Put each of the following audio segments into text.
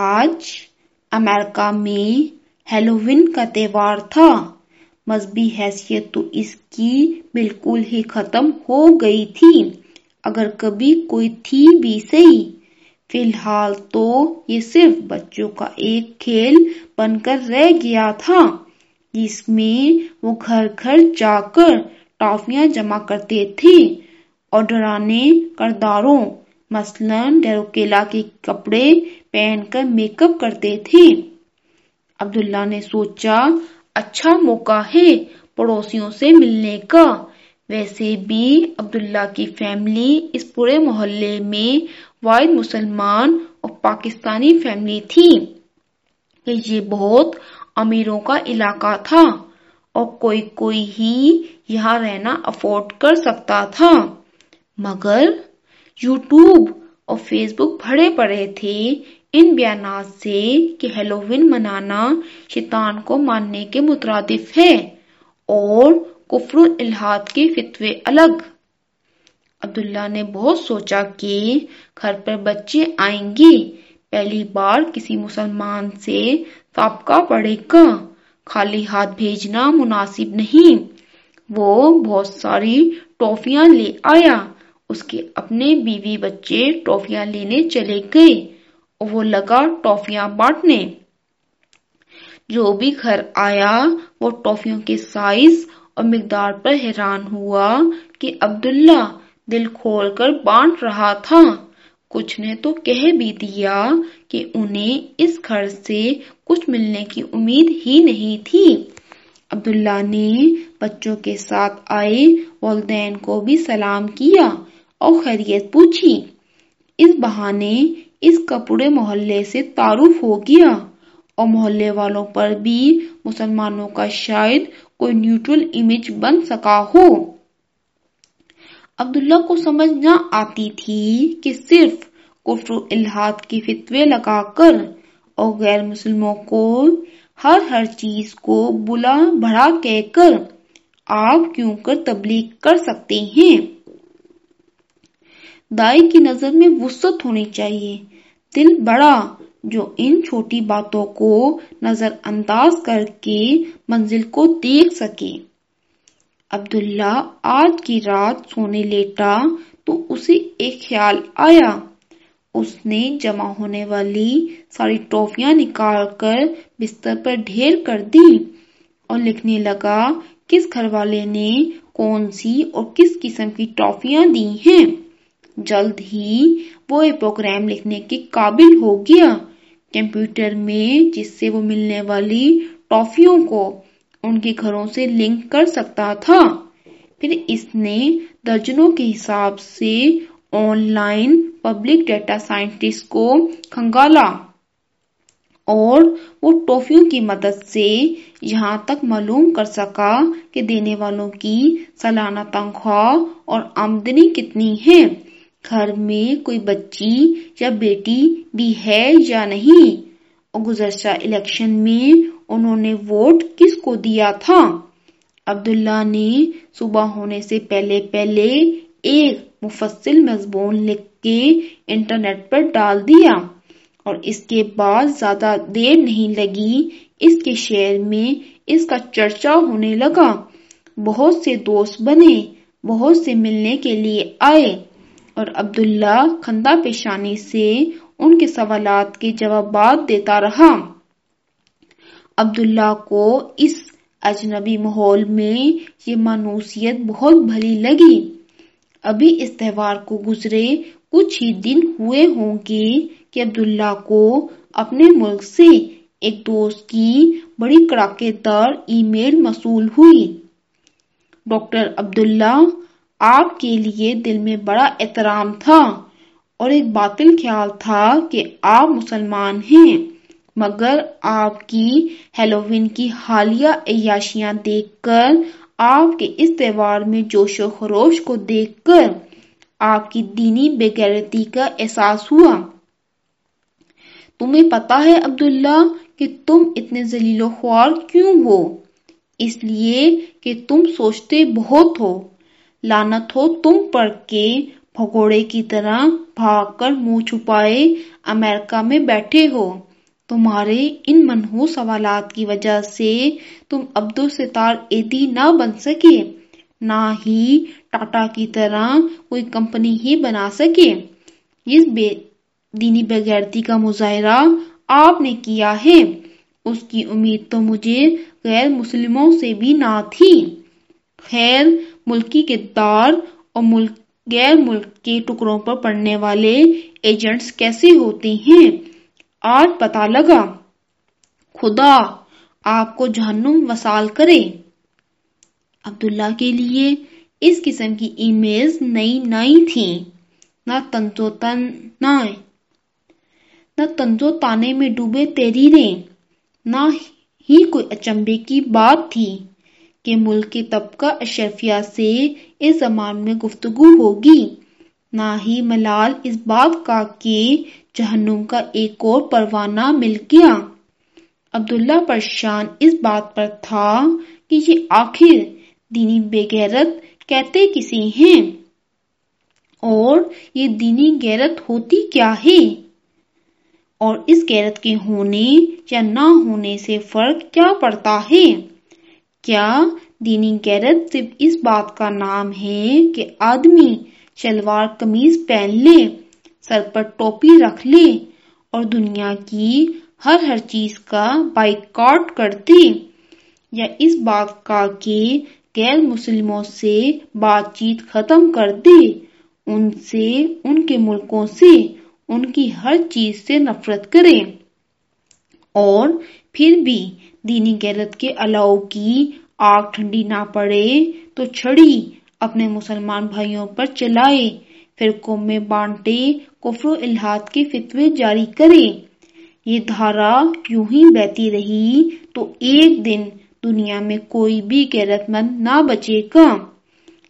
آج امریکہ میں ہیلووین کا تہوار تھا۔ مذہبی حیثیت تو اس کی بالکل ہی ختم ہو گئی تھی۔ اگر کبھی کوئی تھی بھی صحیح۔ فی الحال تو یہ صرف بچوں کا ایک کھیل بن کر رہ گیا تھا۔ جس میں وہ گھر گھر جا کر ٹافیاں جمع کرتے تھے اور ڈرانے کرداروں، مثلاً ڈیروکیلا کے کپڑے پہن کر میک اپ کرتے تھے۔ عبداللہ نے سوچا اچھا موقع ہے پڑوسیوں سے ملنے کا۔ ویسے بھی عبداللہ کی فیملی اس پورے محلے میں واحد مسلمان اور پاکستانی فیملی تھی۔ کہ یہ بہت امیروں کا علاقہ تھا اور کوئی کوئی ہی یہاں رہنا افورڈ کر سکتا تھا۔ مگر یوٹیوب اور فیس بک بھرے پڑے تھے۔ ان بیانات سے کہ ہیلووین منانا شیطان کو ماننے کے مترادف ہے اور کفر الہاد کے فتوے الگ۔ عبداللہ نے بہت سوچا کہ گھر پر بچے آئیں گے۔ پہلی بار کسی مسلمان سے سابقہ پڑے گا خالی ہاتھ بھیجنا مناسب نہیں۔ وہ بہت ساری ٹافیاں لے آیا۔ اس کے اپنے بیوی بچے ٹافیاں لینے چلے گئے۔ وہ لگا ٹافیاں بانٹنے۔ جو بھی گھر آیا، وہ ٹافیوں کے سائز اور مقدار پر حیران ہوا کہ عبداللہ دل کھول کر بانٹ رہا تھا۔ کچھ نے تو کہہ بھی دیا کہ انہیں اس گھر سے کچھ ملنے کی امید ہی نہیں تھی۔ عبداللہ نے بچوں کے ساتھ آئے، والدین کو بھی سلام کیا اور خیریت پوچھی۔ اس بہانے اس کپڑے محلے سے تعارف ہو گیا اور محلے والوں پر بھی مسلمانوں کا شاید کوئی نیوٹرل امیج بن سکا ہو۔ عبداللہ کو سمجھ نہ آتی تھی کہ صرف کفر الہاد کے فتوے لگا کر اور غیر مسلموں کو ہر ہر چیز کو بلا بڑا کہہ کر آپ کیوں کر تبلیغ کر سکتے ہیں؟ دائی کی نظر میں وسعت ہونی چاہیے۔ دل بڑا، جو ان چھوٹی باتوں کو نظر انداز کر کے منزل کو دیکھ سکے۔ عبداللہ، آج کی رات سونے لیٹا تو اسے ایک خیال آیا۔ اس نے جمع ہونے والی ساری ٹافیاں نکال کر بستر پر ڈھیر کر دی اور لکھنے لگا، کس گھر والے نے کون سی اور کس قسم کی ٹافیاں دی ہیں؟ جلد ہی وہ ایک پروگرام لکھنے کے قابل ہو گیا۔ کمپیوٹر میں جس سے وہ ملنے والی ٹافیوں کو ان کے گھروں سے لنک کر سکتا تھا۔ پھر اس نے درجنوں کے حساب سے online public data scientist کو کھنگالا اور وہ ٹافیوں کی مدد سے یہاں تک معلوم کر سکا کہ دینے والوں کی سالانہ تنخواہ اور آمدنی کتنی ہے۔ گھر میں کوئی بچی یا بیٹی بھی ہے یا نہیں؟ اور گزشتہ الیکشن میں انہوں نے ووٹ کس کو دیا تھا؟ عبداللہ نے صبح ہونے سے پہلے پہلے ایک مفصل مضمون لکھ کے انٹرنیٹ پر ڈال دیا اور اس کے بعد زیادہ دیر نہیں لگی، اس کے شہر میں اس کا چرچا ہونے لگا۔ بہت سے دوست بنے، بہت سے ملنے کے لیے آئے۔ اور عبداللہ خندہ پیشانی سے ان کے سوالات کے جوابات دیتا رہا۔ عبداللہ کو اس اجنبی ماحول میں یہ مانوسیت بہت بھلی لگی۔ ابھی اس تہوار کو گزرے کچھ ہی دن ہوئے ہوں گے کہ عبداللہ کو اپنے ملک سے ایک دوست کی بڑی کڑاکے دار ای میل موصول ہوئی۔ ڈاکٹر عبداللہ آپ کے لیے دل میں بڑا احترام تھا اور ایک باطل خیال تھا کہ آپ مسلمان ہیں، مگر آپ کی ہیلووین کی حالیہ عیاشیاں دیکھ کر، آپ کے اس تہوار میں جوش و خروش کو دیکھ کر آپ کی دینی بے کا احساس ہوا۔ تمہیں پتا ہے عبداللہ کہ تم اتنے ذلیل و خوار کیوں ہو؟ اس لیے کہ تم سوچتے بہت ہو۔ لانت ہو تم پر کے بھگوڑے کی طرح بھاگ کر منہ چھپائے امریکہ میں بیٹھے ہو۔ تمہارے ان منحو سوالات کی وجہ سے تم عبد ستار ایدی نہ بن سکے، نہ ہی ٹاٹا کی طرح کوئی کمپنی ہی بنا سکے۔ اس بے دینی بغیرتی کا مظاہرہ آپ نے کیا ہے۔ اس کی امید تو مجھے غیر مسلموں سے بھی نہ تھی۔ خیر ملکی کردار اور ملک غیر ملک کے ٹکڑوں پر پڑنے والے ایجنٹس کیسے ہوتے ہیں؟ آج پتا لگا۔ خدا، آپ کو جہنم وسال کرے۔ عبداللہ کے لیے اس قسم کی ای میلز نئی نئی تھیں۔ نہ تنزو تن نہ تنزو تانے میں ڈوبے تحریریں۔ نہ ہی کوئی اچمبے کی بات تھی۔ کہ ملک کے طبقہ اشرفیہ سے اس زمان میں گفتگو ہوگی۔ نہ ہی ملال اس بات کا کہ جہنم کا ایک اور پروانہ مل گیا۔ عبداللہ پرشان اس بات پر تھا کہ یہ آخر دینی بے غیرت کہتے کسی ہیں؟ اور یہ دینی غیرت ہوتی کیا ہے؟ اور اس غیرت کے ہونے یا نہ ہونے سے فرق کیا پڑتا ہے؟ کیا دینی غیرت صرف اس بات کا نام ہے کہ آدمی شلوار قمیض پہن لے، سر پر ٹوپی رکھ لے اور دنیا کی ہر ہر چیز کا بائیکاٹ کر دے۔ یا اس بات کا کہ غیر مسلموں سے بات چیت ختم کر دے، ان سے، ان کے ملکوں سے، ان کی ہر چیز سے نفرت کرے۔ اور پھر بھی دینی غیرت کے الاؤ کی آگ ٹھنڈی نہ پڑے تو چھڑی اپنے مسلمان بھائیوں پر چلائے، پھر میں بانٹے، کفر و الہاد کے فتوے جاری کرے۔ یہ دھارا یوں ہی بہتی رہی تو ایک دن دنیا میں کوئی بھی غیرت مند نہ بچے گا۔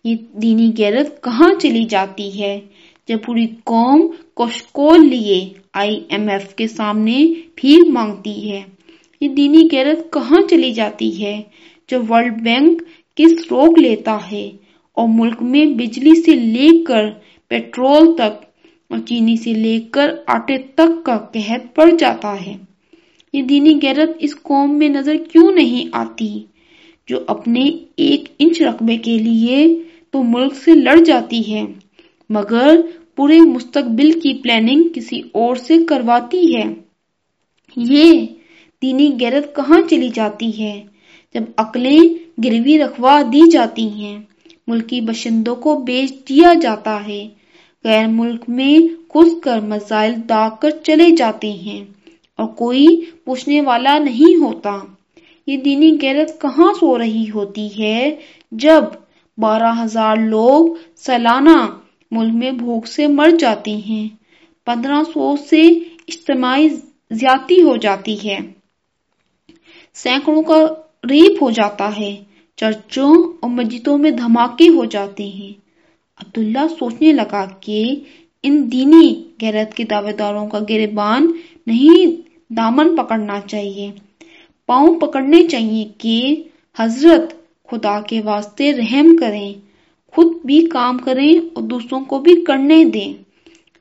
یہ دینی غیرت کہاں چلی جاتی ہے؟ جب پوری قوم کوشکول لیے آئی ایم ایف کے سامنے بھیک مانگتی ہے۔ یہ دینی غیرت کہاں چلی جاتی ہے؟ جب ورلڈ بینک کس روک لیتا ہے؟ اور ملک میں بجلی سے لے کر پیٹرول تک اور چینی سے لے کر آٹے تک کا قحط پڑ جاتا ہے۔ یہ دینی غیرت اس قوم میں نظر کیوں نہیں آتی؟ جو اپنے ایک انچ رقبے کے لیے تو ملک سے لڑ جاتی ہے، مگر پورے مستقبل کی پلاننگ کسی اور سے کرواتی ہے۔ یہ دینی غیرت کہاں چلی جاتی ہے؟ جب عقلیں گروی رکھوا دی جاتی ہیں، ملکی بشندوں کو بیچ دیا جاتا ہے۔ غیر ملک میں گھس کر مسائل داغ کر چلے جاتے ہیں اور کوئی پوچھنے والا نہیں ہوتا۔ یہ دینی غیرت کہاں سو رہی ہوتی ہے؟ جب بارہ ہزار لوگ سالانہ ملک میں بھوک سے مر جاتے ہیں، پندرہ سو سے اجتماعی زیادتی ہو جاتی ہے۔ سینکڑوں کا ریپ ہو جاتا ہے، چرچوں اور مسجدوں میں دھماکے ہو جاتے ہیں۔ عبداللہ سوچنے لگا کہ ان دینی غیرت کے دعوے داروں کا گربان نہیں، دامن پکڑنا چاہیے۔ پاؤں پکڑنے چاہیے کہ حضرت خدا کے واسطے رحم کریں، خود بھی کام کریں اور دوسروں کو بھی کرنے دیں۔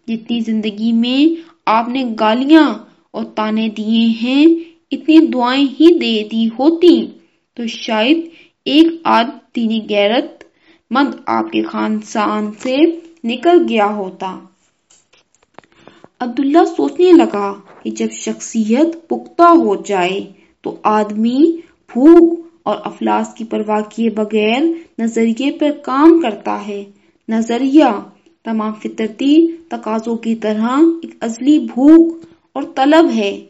جتنی زندگی میں آپ نے گالیاں اور تانے دیے ہیں اتنی دعائیں ہی دے دی ہوتی۔ تو شاید ایک آدھ دینی غیرت مند آپ کے خاندان سے نکل گیا ہوتا۔ عبداللہ سوچنے لگا کہ جب شخصیت پختہ ہو جائے تو آدمی بھوک اور افلاس کی پرواہ کیے بغیر نظریے پر کام کرتا ہے۔ نظریہ تمام فطرتی تقاضوں کی طرح ایک ازلی بھوک اور طلب ہے۔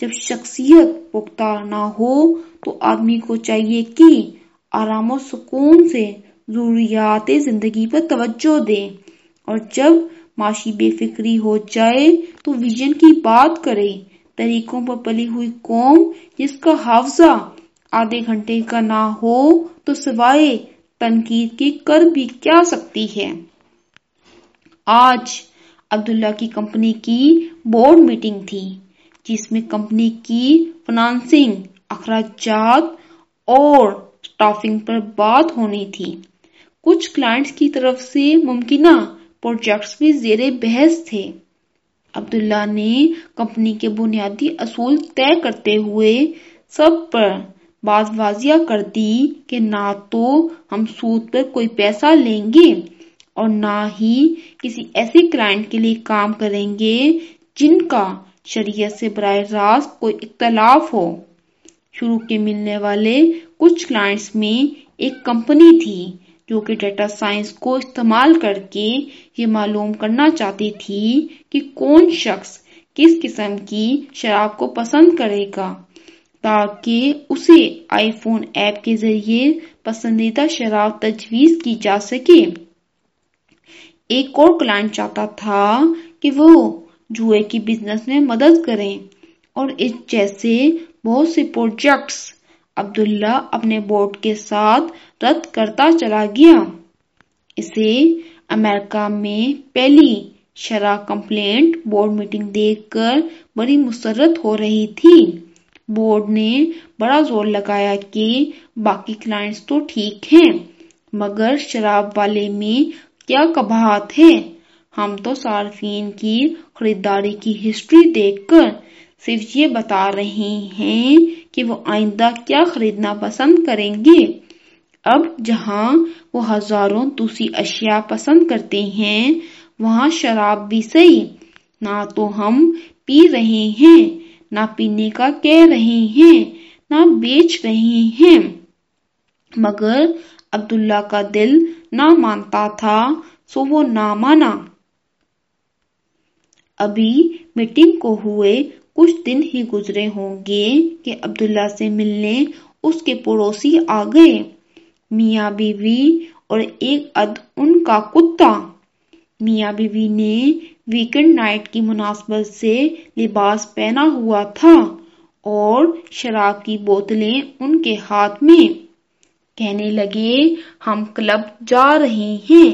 جب شخصیت پختہ نہ ہو تو آدمی کو چاہیے کہ آرام و سکون سے ضروریات زندگی پر توجہ دے۔ اور جب معاشی بے فکری ہو جائے تو ویژن کی بات کرے۔ طریقوں پر پلی ہوئی قوم جس کا حافظہ آدھے گھنٹے کا نہ ہو تو سوائے تنقید کی کر بھی کیا سکتی ہے۔ آج عبداللہ کی کمپنی کی بورڈ میٹنگ تھی۔ جس میں کمپنی کی فنانسنگ اخراجات اور سٹافنگ پر بات ہونی تھی۔ کچھ کلائنٹس کی طرف سے ممکنہ پروجیکٹس بھی زیر بحث تھے۔ عبداللہ نے کمپنی کے بنیادی اصول طے کرتے ہوئے سب پر بات واضح کر دی کہ نہ تو ہم سود پر کوئی پیسہ لیں گے اور نہ ہی کسی ایسے کلائنٹ کے لیے کام کریں گے جن کا شریعت سے براہ راست کوئی اختلاف ہو۔ شروع کے ملنے والے کچھ کلائنٹس میں ایک کمپنی تھی جو کہ ڈیٹا سائنس کو استعمال کر کے یہ معلوم کرنا چاہتی تھی کہ کون شخص کس قسم کی شراب کو پسند کرے گا، تاکہ اسے آئی فون ایپ کے ذریعے پسندیدہ شراب تجویز کی جا سکے۔ ایک اور کلائنٹ چاہتا تھا کہ وہ جوئے کی بزنس میں مدد کریں۔ اور اس جیسے بہت سے پروجیکٹس عبداللہ اپنے بورڈ کے ساتھ رد کرتا چلا گیا۔ اسے امریکہ میں پہلی شرح کمپلینٹ بورڈ میٹنگ دیکھ کر بڑی مسرت ہو رہی تھی۔ بورڈ نے بڑا زور لگایا کہ باقی کلائنٹس تو ٹھیک ہیں، مگر شراب والے میں کیا کباہت ہے۔ ہم تو صارفین کی خریداری کی ہسٹری دیکھ کر صرف یہ بتا رہے ہیں کہ وہ آئندہ کیا خریدنا پسند کریں گے۔ اب جہاں وہ ہزاروں دوسری اشیاء پسند کرتے ہیں، وہاں شراب بھی صحیح۔ نہ تو ہم پی رہے ہیں، نہ پینے کا کہہ رہے ہیں، نہ بیچ رہے ہیں۔ مگر عبداللہ کا دل نہ مانتا تھا، سو وہ نہ مانا۔ ابھی میٹنگ کو ہوئے کچھ دن ہی گزرے ہوں گے کہ عبداللہ سے ملنے اس کے پڑوسی آ گئے۔ میاں بیوی اور ایک اد ان کا کتا۔ میاں بیوی نے ویکنڈ نائٹ کی مناسبت سے لباس پہنا ہوا تھا اور شراب کی بوتلیں ان کے ہاتھ میں۔ کہنے لگے، ہم کلب جا رہے ہیں۔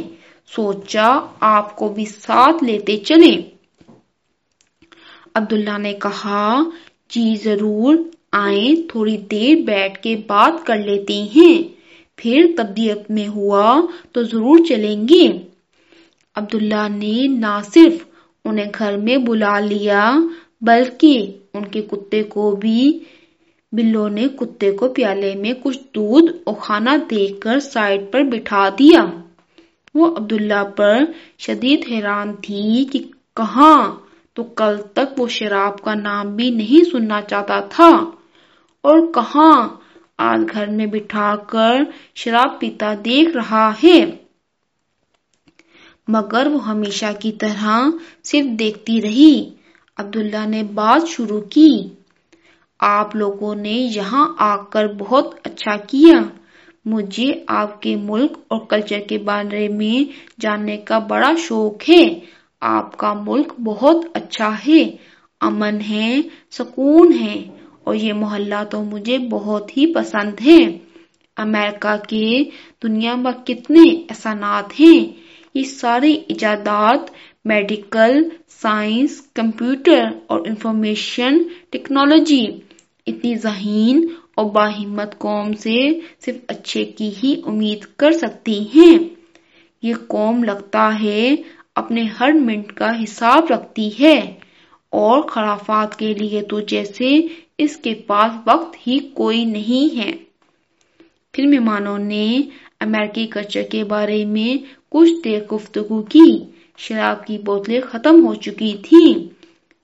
سوچا، آپ کو بھی ساتھ لیتے چلیں۔ عبداللہ نے کہا جی ضرور، آئیں، تھوڑی دیر بیٹھ کے بات کر لیتے ہیں۔ پھر تبدیت میں ہوا تو ضرور چلیں گے۔ عبداللہ نے نہ صرف انہیں گھر میں بلا لیا، بلکہ ان کے کتے کو بھی۔ بلو نے کتے کو پیالے میں کچھ دودھ اور کھانا دے کر سائڈ پر بٹھا دیا۔ وہ عبداللہ پر شدید حیران تھی کہ کہاں تو کل تک وہ شراب کا نام بھی نہیں سننا چاہتا تھا۔ اور کہاں آج گھر میں بٹھا کر شراب پیتا دیکھ رہا ہے۔ مگر وہ ہمیشہ کی طرح صرف دیکھتی رہی۔ عبداللہ نے بات شروع کی۔ آپ لوگوں نے یہاں آ کر بہت اچھا کیا۔ مجھے آپ کے ملک اور کلچر کے بارے میں جاننے کا بڑا شوق ہے۔ آپ کا ملک بہت اچھا ہے، امن ہے، سکون ہے، اور یہ محلہ تو مجھے بہت ہی پسند ہے۔ امریکہ کے دنیا میں کتنے احسانات ہیں۔ یہ سارے ایجادات میڈیکل، سائنس، کمپیوٹر اور انفارمیشن ٹیکنالوجی، اتنی ذہین اور باہمت قوم سے صرف اچھے کی ہی امید کر سکتی ہیں۔ یہ قوم لگتا ہے اپنے ہر منٹ کا حساب رکھتی ہے اور خرافات کے لیے تو جیسے اس کے پاس وقت ہی کوئی نہیں ہے۔ پھر مہمانوں نے امریکی کلچر کے بارے میں کچھ دیر گفتگو کی۔ شراب کی بوتلیں ختم ہو چکی تھی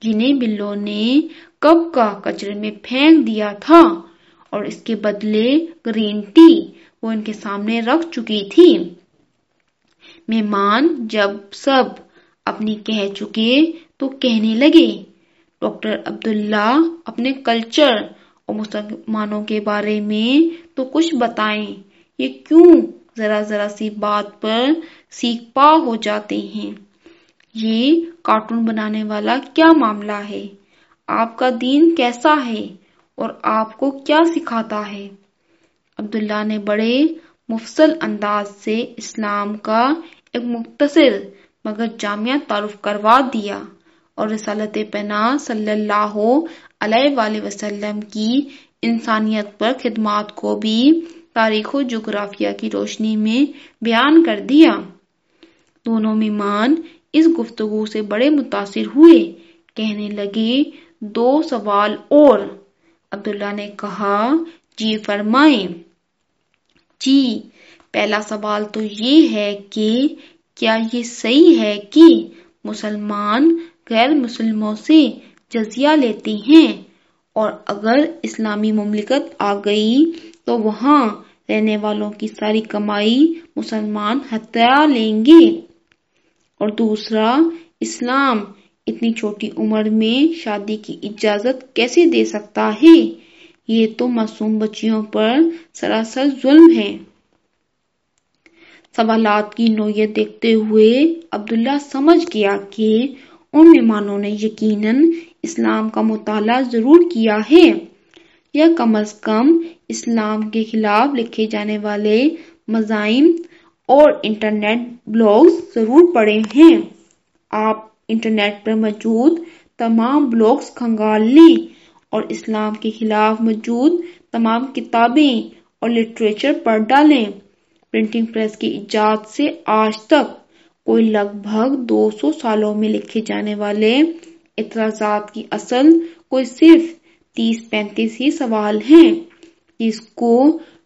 جنہیں بلو نے کب کا کچرے میں پھینک دیا تھا اور اس کے بدلے گرین ٹی وہ ان کے سامنے رکھ چکی تھی۔ مہمان جب سب اپنی کہہ چکے تو کہنے لگے، ڈاکٹر عبداللہ اپنے کلچر اور مسلمانوں کے بارے میں تو کچھ بتائیں۔ یہ کیوں ذرا ذرا سی بات پر سیکھ پا ہو جاتے ہیں؟ یہ کارٹون بنانے والا کیا معاملہ ہے؟ آپ کا دین کیسا ہے اور آپ کو کیا سکھاتا ہے؟ عبداللہ نے بڑے مفصل انداز سے اسلام کا ایک مختصر مگر جامع تعارف کروا دیا اور رسالت پناہ صلی اللہ علیہ وآلہ وسلم کی انسانیت پر خدمات کو بھی تاریخ و جغرافیہ کی روشنی میں بیان کر دیا۔ دونوں مہمان اس گفتگو سے بڑے متاثر ہوئے۔ کہنے لگے، دو سوال اور۔ عبداللہ نے کہا جی فرمائیں۔ جی پہلا سوال تو یہ ہے کہ کیا یہ صحیح ہے کہ مسلمان غیر مسلموں سے جزیہ لیتے ہیں؟ اور اگر اسلامی مملکت آ گئی تو وہاں رہنے والوں کی ساری کمائی مسلمان ہتھیار لیں گے؟ اور دوسرا، اسلام اتنی چھوٹی عمر میں شادی کی اجازت کیسے دے سکتا ہے؟ یہ تو معصوم بچیوں پر سراسر ظلم ہے۔ سوالات کی نوعیت دیکھتے ہوئے عبداللہ سمجھ گیا کہ ان مہمانوں نے یقیناً اسلام کا مطالعہ ضرور کیا ہے۔ یا کم از کم اسلام کے خلاف لکھے جانے والے مضائم اور انٹرنیٹ بلاگز ضرور پڑھے ہیں۔ آپ انٹرنیٹ پر موجود تمام بلاگز کھنگال لیں۔ اور اسلام کے خلاف موجود تمام کتابیں اور لٹریچر پڑھ ڈالیں۔ پرنٹنگ پریس کی ایجاد سے آج تک کوئی لگ بھگ دو سو سالوں میں لکھے جانے والے اعتراضات کی اصل کوئی صرف تیس پینتیس ہی سوال ہیں۔ جس کو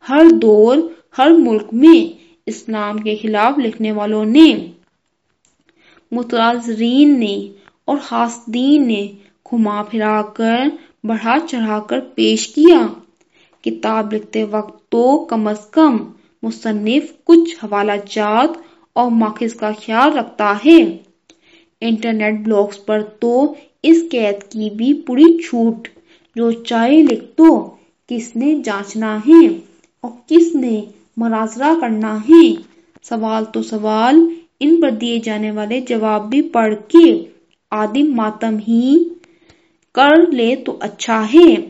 ہر دور، ہر ملک میں اسلام کے خلاف لکھنے والوں نے متاثرین نے اور حاسدین نے گھما پھرا کر بڑھا چڑھا کر پیش کیا۔ کتاب لکھتے وقت تو کم از کم مصنف کچھ حوالہ جات اور ماخذ کا خیال رکھتا ہے۔ انٹرنیٹ بلاگز پر تو اس قید کی بھی پوری چھوٹ۔ جو چاہے لکھ دو کس نے جانچنا ہے اور کس نے مناظرہ کرنا ہے۔ سوال تو سوال، ان پر دیے جانے والے جواب بھی پڑھ کے آدم ماتم ہی کر لے تو اچھا ہے۔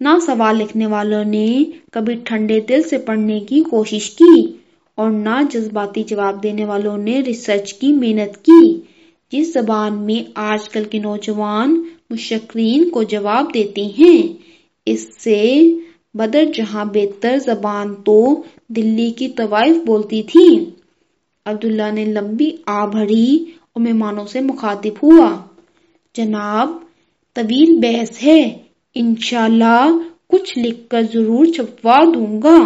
نہ سوال لکھنے والوں نے کبھی ٹھنڈے دل سے پڑھنے کی کوشش کی اور نہ جذباتی جواب دینے والوں نے ریسرچ کی، محنت کی۔ جس زبان میں آج کل کے نوجوان مشقرین کو جواب دیتے ہیں، اس سے بدر جہاں بہتر زبان تو دلی کی طوائف بولتی تھی۔ عبداللہ نے لمبی آ بھری مہمانوں سے مخاطب ہوا۔ جناب، طویل بحث ہے۔ انشاءاللہ کچھ لکھ کر ضرور چھپوا دوں گا۔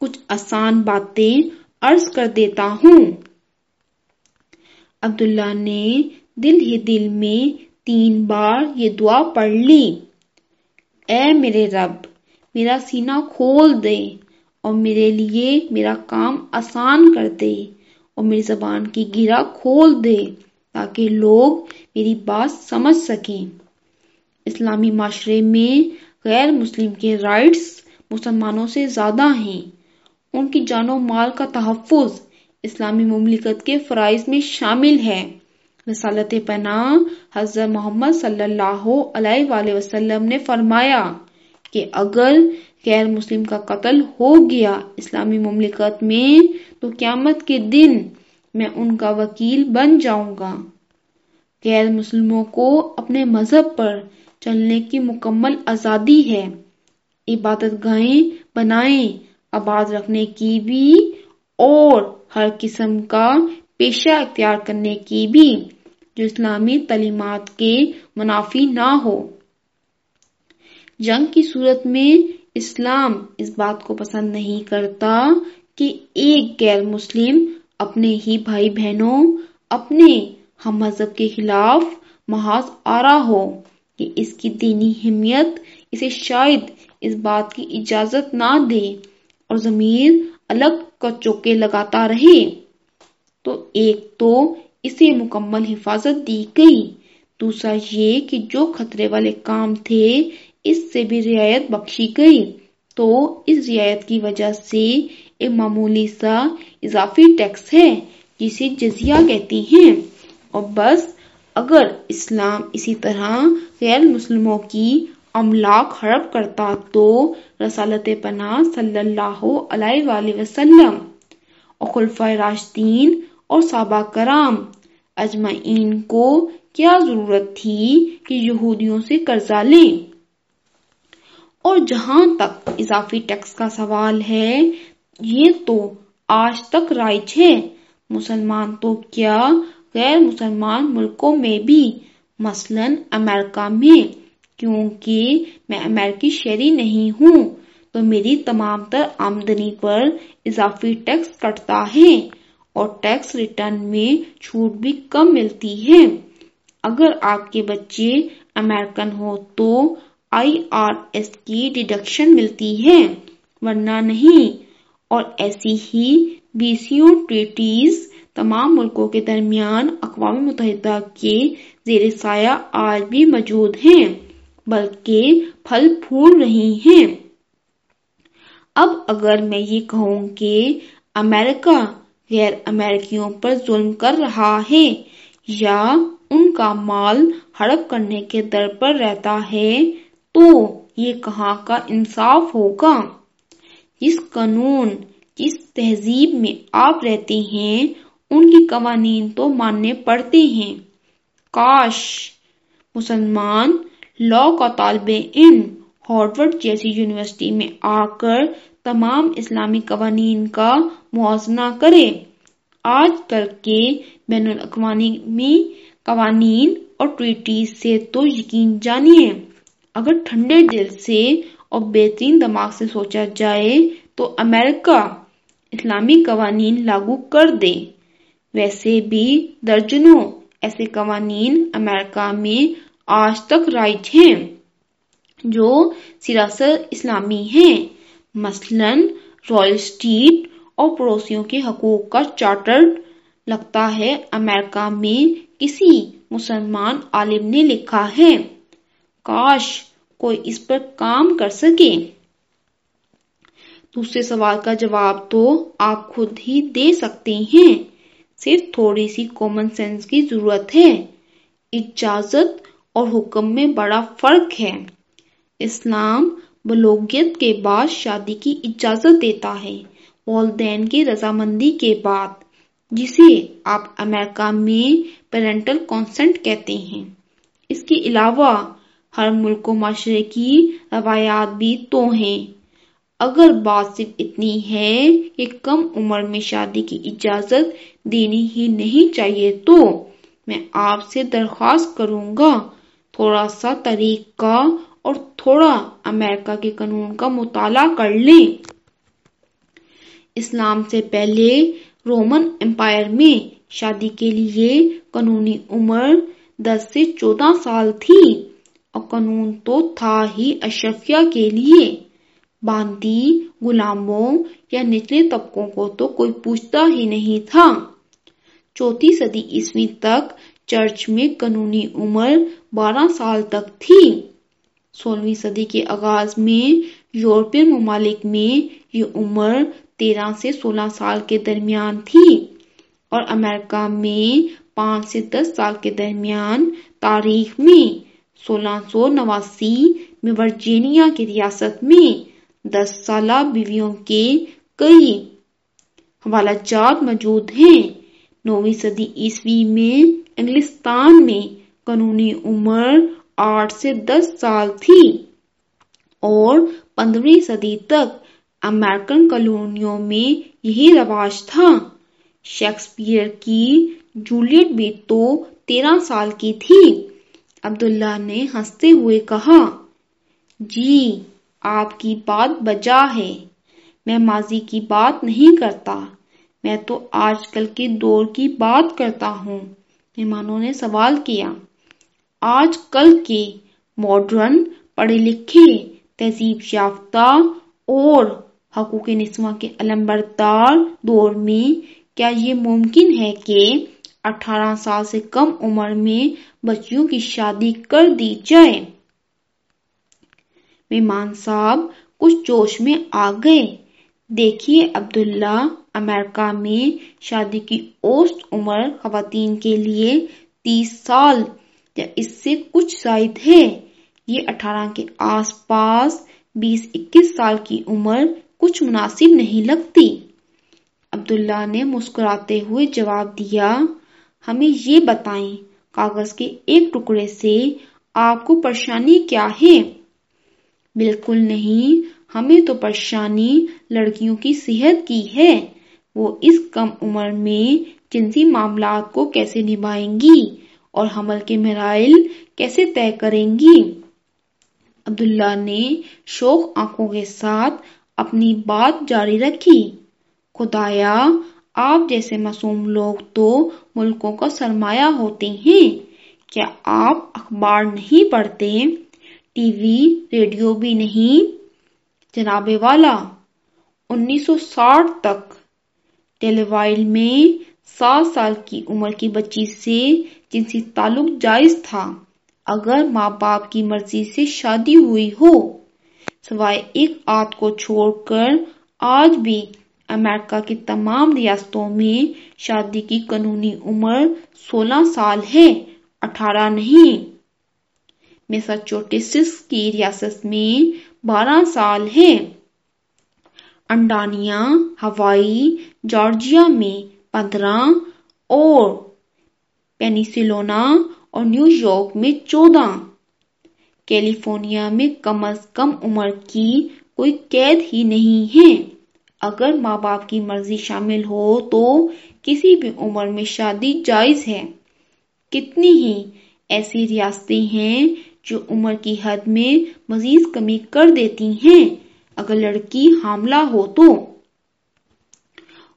کچھ آسان باتیں عرض کر دیتا ہوں۔ عبداللہ نے دل ہی دل میں تین بار یہ دعا پڑھ لی۔ اے میرے رب، میرا سینہ کھول دے اور میرے لیے میرا کام آسان کر دے۔ اور میری زبان کی گرا کھول دے تاکہ لوگ میری بات سمجھ سکیں۔ اسلامی معاشرے میں غیر مسلم کے رائٹس مسلمانوں سے زیادہ ہیں۔ ان کی جان و مال کا تحفظ اسلامی مملکت کے فرائض میں شامل ہے۔ رسالت پناہ حضرت محمد صلی اللہ علیہ وآلہ وسلم نے فرمایا کہ اگر غیر مسلم کا قتل ہو گیا اسلامی مملکت میں، تو قیامت کے دن میں ان کا وکیل بن جاؤں گا۔ غیر مسلموں کو اپنے مذہب پر چلنے کی مکمل آزادی ہے۔ عبادت گاہیں بنائیں، آباد رکھنے کی بھی، اور ہر قسم کا پیشہ اختیار کرنے کی بھی، جو اسلامی تعلیمات کے منافی نہ ہو۔ جنگ کی صورت میں اسلام اس بات کو پسند نہیں کرتا کہ ایک غیر مسلم اپنے ہی بھائی بہنوں، اپنے ہم مذہب کے خلاف محاذ آرا ہو، کہ اس کی دینی حمیت اسے شاید اس بات کی اجازت نہ دے اور ضمیر الگ کا چوکے لگاتا رہے۔ تو ایک تو اسے مکمل حفاظت دی گئی، دوسرا یہ کہ جو خطرے والے کام تھے اس سے بھی رعایت بخشی گئی۔ تو اس رعایت کی وجہ سے ایک معمولی سا اضافی ٹیکس ہے جسے جزیہ کہتی ہیں۔ اور بس اگر اسلام اسی طرح غیر مسلموں کی املاک ہڑپ کرتا تو رسالت پناہ صلی اللہ علیہ وآلہ وسلم، اور خلفۂ راشدین اور صحابہ کرام اجمعین کو کیا ضرورت تھی کہ یہودیوں سے قرضہ لیں؟ اور جہاں تک اضافی ٹیکس کا سوال ہے، یہ تو آج تک رائج ہے۔ مسلمان تو کیا غیر مسلمان ملکوں میں بھی مثلاً امریکہ میں؟ کیونکہ میں امریکی شہری نہیں ہوں، تو میری تمام تر آمدنی پر اضافی ٹیکس کٹتا ہے اور ٹیکس ریٹرن میں چھوٹ بھی کم ملتی ہے۔ اگر آپ کے بچے امریکن ہو تو آئی آر ایس کی ڈیڈکشن ملتی ہے، ورنہ نہیں۔ اور ایسی ہی بیسیوں ٹریٹیز تمام ملکوں کے درمیان اقوام متحدہ کے زیر سایہ آج بھی موجود ہیں، بلکہ پھل پھول رہی ہیں۔ اب اگر میں یہ کہوں کہ امریکہ غیر امریکیوں پر ظلم کر رہا ہے یا ان کا مال ہڑپ کرنے کے در پر رہتا ہے تو یہ کہاں کا انصاف ہوگا۔ جس قانون، جس تہذیب میں آپ رہتے ہیں، ان کی قوانین تو ماننے پڑتے ہیں۔ کاش مسلمان لا کا طالب علم ہارورڈ جیسی یونیورسٹی میں آ کر تمام اسلامی قوانین کا موازنہ کرے۔ آج کل کے بین الاقوامی قوانین اور ٹریٹیز سے تو یقین جانیے۔ اگر ٹھنڈے دل سے اور بہترین دماغ سے سوچا جائے تو امریکہ اسلامی قوانین لاگو کر دے۔ ویسے بھی درجنوں ایسے قوانین امریکہ میں آج تک رائج ہیں جو سراسر اسلامی ہیں۔ مثلا رائل اسٹریٹ اور پڑوسیوں کے حقوق کا چارٹر لگتا ہے امریکہ میں کسی مسلمان عالم نے لکھا ہے۔ کاش کوئی اس پر کام کر سکے؟ دوسرے سوال کا جواب تو آپ خود ہی دے سکتے ہیں۔ صرف تھوڑی سی کامن سینس کی ضرورت ہے۔ اجازت اور حکم میں بڑا فرق ہے۔ اسلام بلوغیت کے بعد شادی کی اجازت دیتا ہے، والدین کی رضامندی کے بعد، جسے آپ امریکہ میں پیرنٹل کانسنٹ کہتے ہیں۔ اس کے علاوہ ہر ملک و معاشرے کی روایات بھی تو ہیں۔ اگر بات صرف اتنی ہے کہ کم عمر میں شادی کی اجازت دینی ہی نہیں چاہیے تو میں آپ سے درخواست کروں گا، تھوڑا سا طریقہ اور تھوڑا امریکہ کے قانون کا مطالعہ کر لیں۔ اسلام سے پہلے رومن امپائر میں شادی کے لیے قانونی عمر دس سے چودہ سال تھی۔ اور قانون تو تھا ہی اشرفیہ کے لیے۔ باندی غلاموں یا نچلے طبقوں کو تو کوئی پوچھتا ہی نہیں تھا۔ چوتھی صدی عیسوی تک چرچ میں قانونی عمر بارہ سال تک تھی۔ سولہویں صدی کے آغاز میں یورپین ممالک میں یہ عمر تیرہ سے سولہ سال کے درمیان تھی اور امریکہ میں پانچ سے دس سال کے درمیان تاریخ میں۔ سولہ سو نواسی میں ورجینیا کی ریاست میں دس سالہ بیویوں کے کئی حوالہ جات موجود ہیں۔ نویں صدی عیسوی میں انگلستان میں قانونی عمر آٹھ سے دس سال تھی اور پندرہویں صدی تک امریکن کالونیوں میں یہی رواج تھا۔ شیکسپیئر کی جولیٹ بھی تو تیرہ سال کی تھی۔ عبداللہ نے ہنستے ہوئے کہا جی آپ کی بات بجا ہے۔ میں ماضی کی بات نہیں کرتا۔ میں تو آج کل کے دور کی بات کرتا ہوں۔ مہمانوں نے سوال کیا، آج کل کے ماڈرن پڑھے لکھے، تہذیب یافتہ اور حقوق نسواں کے علمبردار دور میں کیا یہ ممکن ہے کہ اٹھارہ سال سے کم عمر میں بچیوں کی شادی کر دی جائے۔ مہمان صاحب کچھ جوش میں آ گئے۔ دیکھیے عبداللہ، امریکہ میں شادی کی اوسط عمر خواتین کے لیے تیس سال، یا اس سے کچھ زائد ہے۔ یہ اٹھارہ کے آس پاس بیس اکیس سال کی عمر کچھ مناسب نہیں لگتی۔ عبداللہ نے مسکراتے ہوئے جواب دیا، ہمیں یہ بتائیں کاغذ کے ایک ٹکڑے سے آپ کو پریشانی کیا ہے؟ بالکل نہیں، ہمیں تو پریشانی لڑکیوں کی صحت کی ہے۔ وہ اس کم عمر میں جنسی معاملات کو کیسے نبھائیں گی اور حمل کے مراحل کیسے طے کریں گی؟ عبداللہ نے شوق آنکھوں کے ساتھ اپنی بات جاری رکھی۔ خدایا آپ جیسے معصوم لوگ تو ملکوں کا سرمایہ ہوتے ہیں۔ کیا آپ اخبار نہیں پڑھتے؟ ٹی وی، ریڈیو بھی نہیں؟ جناب والا، انیس سو ساٹھ تک۔ ٹیلی وائل میں سات سال کی عمر کی بچی سے جنسی تعلق جائز تھا۔ اگر ماں باپ کی مرضی سے شادی ہوئی ہو، سوائے ایک آت کو چھوڑ کر آج بھی امریکہ کی تمام ریاستوں میں شادی کی قانونی عمر سولہ سال ہے، اٹھارہ نہیں۔ میساچوٹیس کی ریاست میں بارہ سال ہے۔ انڈانیا، ہوائی، جارجیا میں پندرہ اور پینیسلونا اور نیو یارک میں چودہ۔ کیلیفورنیا میں کم از کم عمر کی کوئی قید ہی نہیں ہے۔ اگر ماں باپ کی مرضی شامل ہو تو کسی بھی عمر میں شادی جائز ہے۔ کتنی ہی ایسی ریاستیں ہیں جو عمر کی حد میں مزید کمی کر دیتی ہیں اگر لڑکی حاملہ ہو تو۔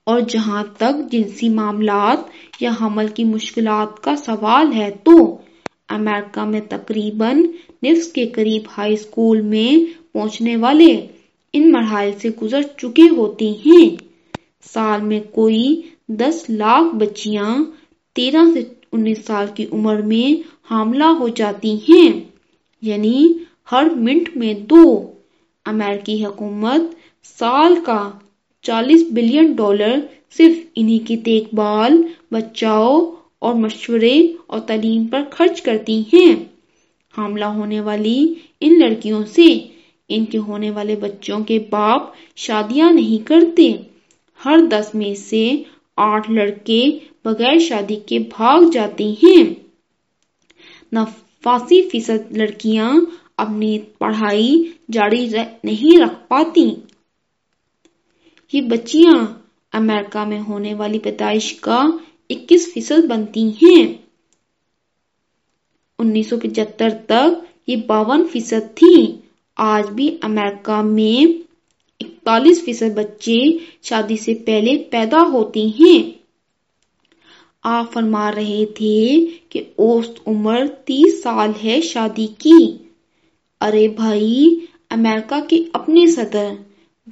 اور جہاں تک جنسی معاملات یا حمل کی مشکلات کا سوال ہے تو امریکہ میں تقریباً نصف کے قریب ہائی اسکول میں پہنچنے والے ان مراحل سے گزر چکے ہوتے ہیں۔ سال میں کوئی دس لاکھ بچیاں تیرہ سے انیس سال کی عمر میں حاملہ ہو جاتی ہیں یعنی ہر منٹ میں دو۔ امریکی حکومت سال کا چالیس بلین ڈالر صرف انہی کی دیکھ بھال، بچاؤ اور مشورے اور تعلیم پر خرچ کرتی ہیں۔ حاملہ ہونے والی ان لڑکیوں سے ان کے ہونے والے بچوں کے باپ شادیاں نہیں کرتے۔ ہر دس میں سے آٹھ لڑکے بغیر شادی کے بھاگ جاتے ہیں۔ نفاسی فیصد لڑکیاں اپنی پڑھائی جاری نہیں رکھ پاتی۔ یہ بچیاں امریکہ میں ہونے والی پیدائش کا اکیس فیصد بنتی ہیں۔ انیس سو پچہتر تک یہ باون فیصد تھی۔ آج بھی امریکہ میں اکتالیس فیصد بچے شادی سے پہلے پیدا ہوتے ہیں۔ آپ فرما رہے تھے کہ اوسط عمر تیس سال ہے شادی کی۔ ارے بھائی، امریکہ کے اپنے صدر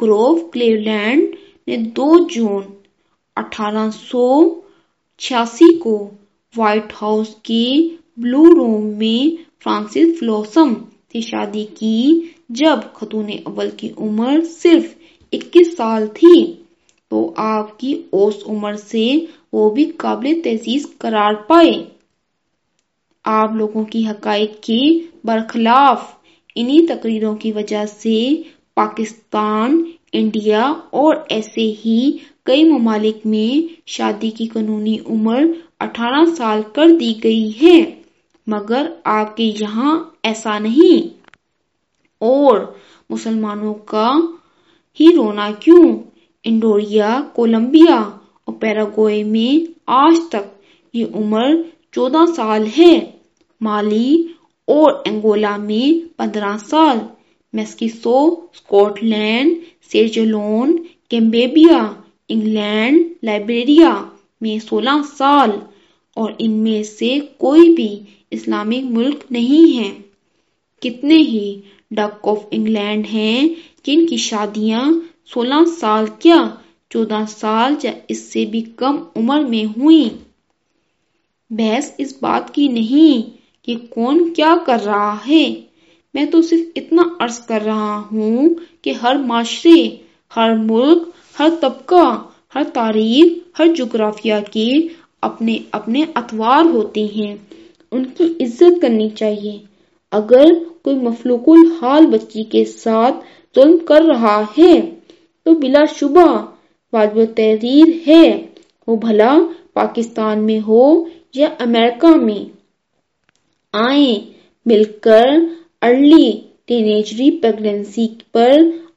گروو کلیولینڈ نے دو جون اٹھارہ سو چھیاسی کو وائٹ ہاؤس کے بلو روم میں فرانسس فلوسم سے شادی کی جب خاتون اول کی عمر صرف اکیس سال تھی، تو آپ کی اوسط عمر سے وہ بھی قابل تعزیز قرار پائے۔ آپ لوگوں کی حقائق کے برخلاف انہی تقریروں کی وجہ سے پاکستان، انڈیا اور ایسے ہی کئی ممالک میں شادی کی قانونی عمر اٹھارہ سال کر دی گئی ہے۔ مگر آپ کے یہاں ایسا نہیں۔ اور مسلمانوں کا ہی رونا کیوں؟ انڈوریا، کولمبیا اور پیراگوئے میں آج تک یہ عمر چودہ سال ہے۔ مالی اور انگولا میں پندرہ سال۔ Mexico Scotland, Sierra Leone Cambodia England, Liberia میں سولہ سال۔ اور ان میں سے کوئی بھی اسلامک ملک نہیں ہے۔ کتنے ہی ڈک آف انگلینڈ ہیں جن کی شادیاں سولہ سال کیا، چودہ سال یا اس سے بھی کم عمر میں ہوئیں۔ بحث اس بات کی نہیں کہ کون کیا کر رہا ہے۔ میں تو صرف اتنا عرض کر رہا ہوں کہ ہر معاشرے، ہر ملک، ہر طبقہ، ہر تاریخ، ہر جغرافیہ کے اپنے اپنے اتوار ہوتے ہیں۔ ان کی عزت کرنی چاہیے۔ اگر کوئی مفلوق الحال بچی کے ساتھ ظلم کر رہا ہے، تو بلا شبہ واجب تحریر ہے۔ وہ بھلا پاکستان میں ہو یا امریکہ میں۔ آئیں مل کر ارلی ٹینیجری پیگنینسی پر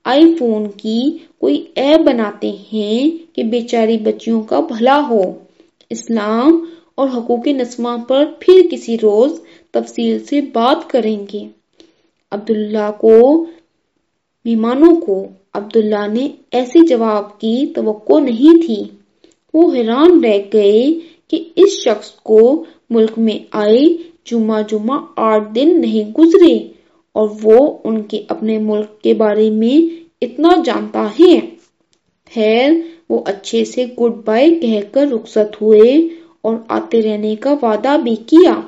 آئی فون کی کوئی ایپ بناتے ہیں کہ بیچاری بچیوں کا بھلا ہو۔ اسلام اور حقوق نسواں پر پھر کسی روز تفصیل سے بات کریں گے۔ عبداللہ کو، مہمانوں کو عبداللہ نے ایسے جواب کی توقع نہیں تھی۔ وہ حیران رہ گئے کہ اس شخص کو ملک میں آئے جمعہ جمعہ آٹھ دن نہیں گزرے اور وہ ان کے اپنے ملک کے بارے میں اتنا جانتا ہے۔ خیر، وہ اچھے سے گڈ بائی کہہ کر رخصت ہوئے اور آتے رہنے کا وعدہ بھی کیا۔